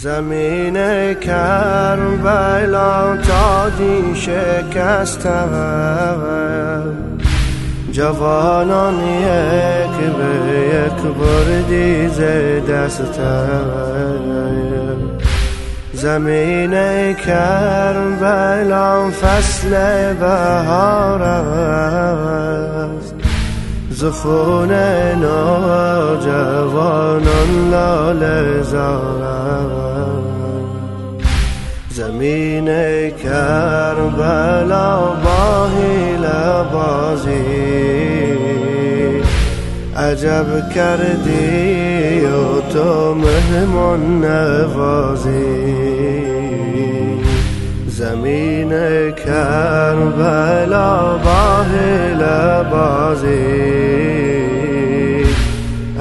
زمین کربلا تادی شکسته جوانان یک به یک بردی ز زمین کربلا فصل بهار است. زخون نوجوانان لال زار زمین کربلا با هیل بازی عجب کردی و تو مهمان نوازی. زمین کربلا با بازی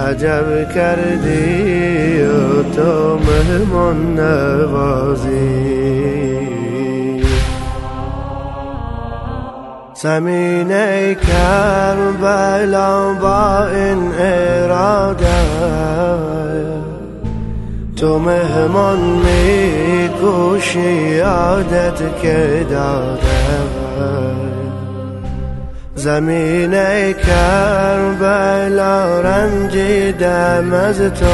عجب کردی و تو مهمان نوازی. زمین کربلا با این اراده. تو مهمان می کوشی عادت که داده. زمین کربلا رنجیدم از تو.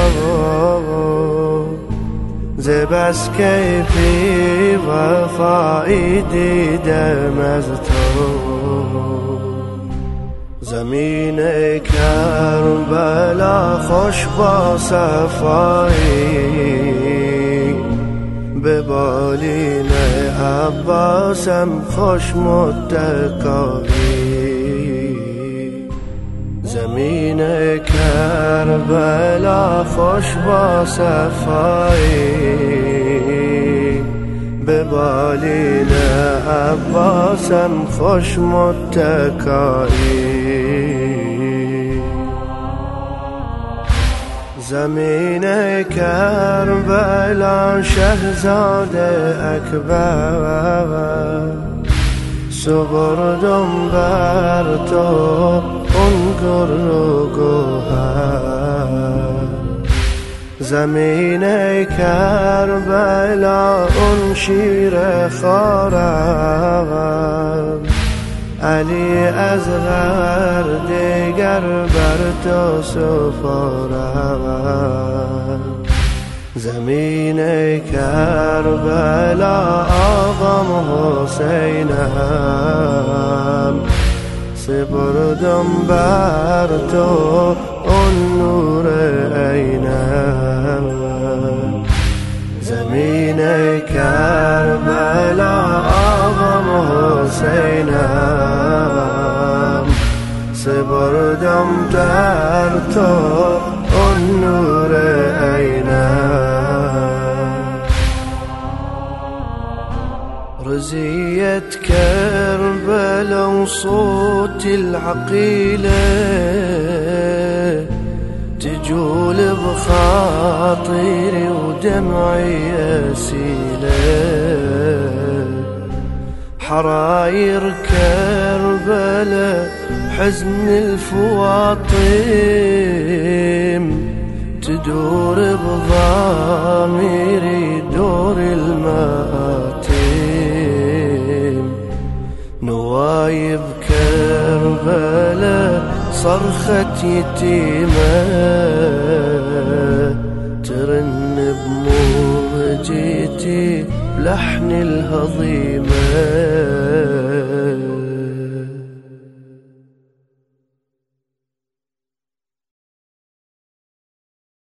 زبس کیفی وفایی دیدم از تو. زمین کربلا خوش با صفایی. به بالین عباسم خوش متکایی زمین کربلا خوش با صفایی. به بالین عباسم خوش متکایی. زمین کربلا شهزاد اکبر. سپردم بر تو اون گوهر. زمین کربلا اون شیر خارم. علی از غر دیگر بر تو سفارم. زمین کربلا آقام حسینم. سپردم بر تو اون نور عینم زمین کربلا آقام حسینم. سپردم در تو وصوت العقيلة تجول بخاطري ودمعي أسيلة حراير كربلا حزن الفواطم تدور بضاميري دور المآتم صرخة يتيمة ترن بموجتي بلحن الهضيمة.